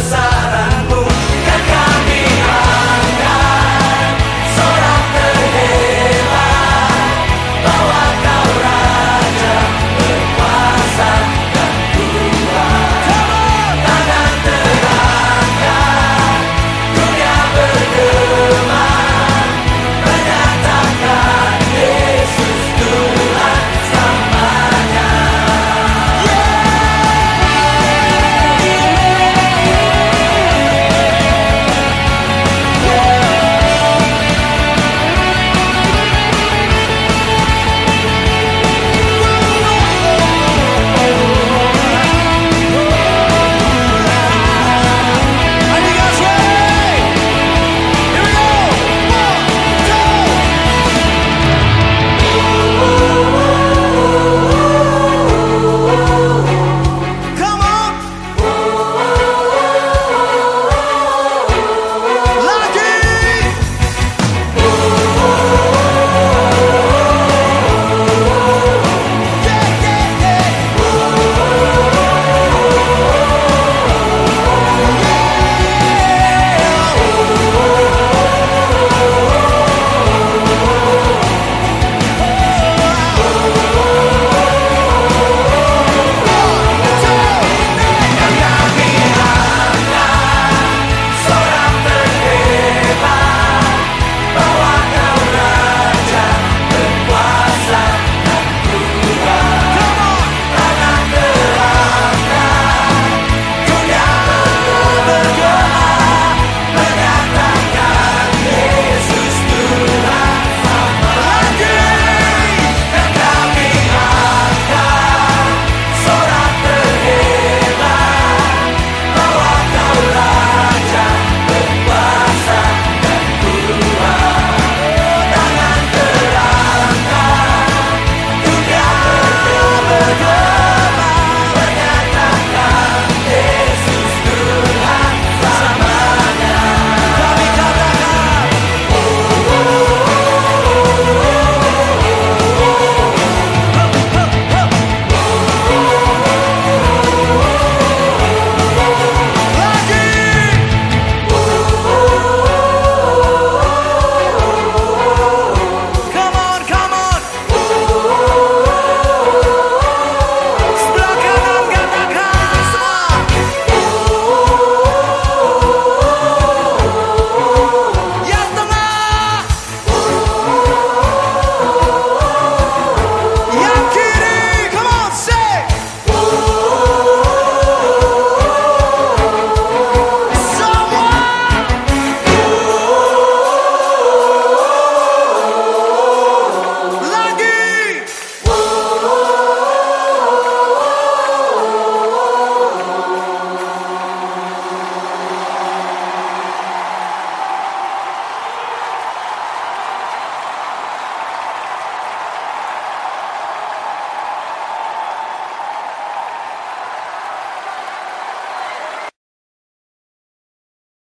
the side.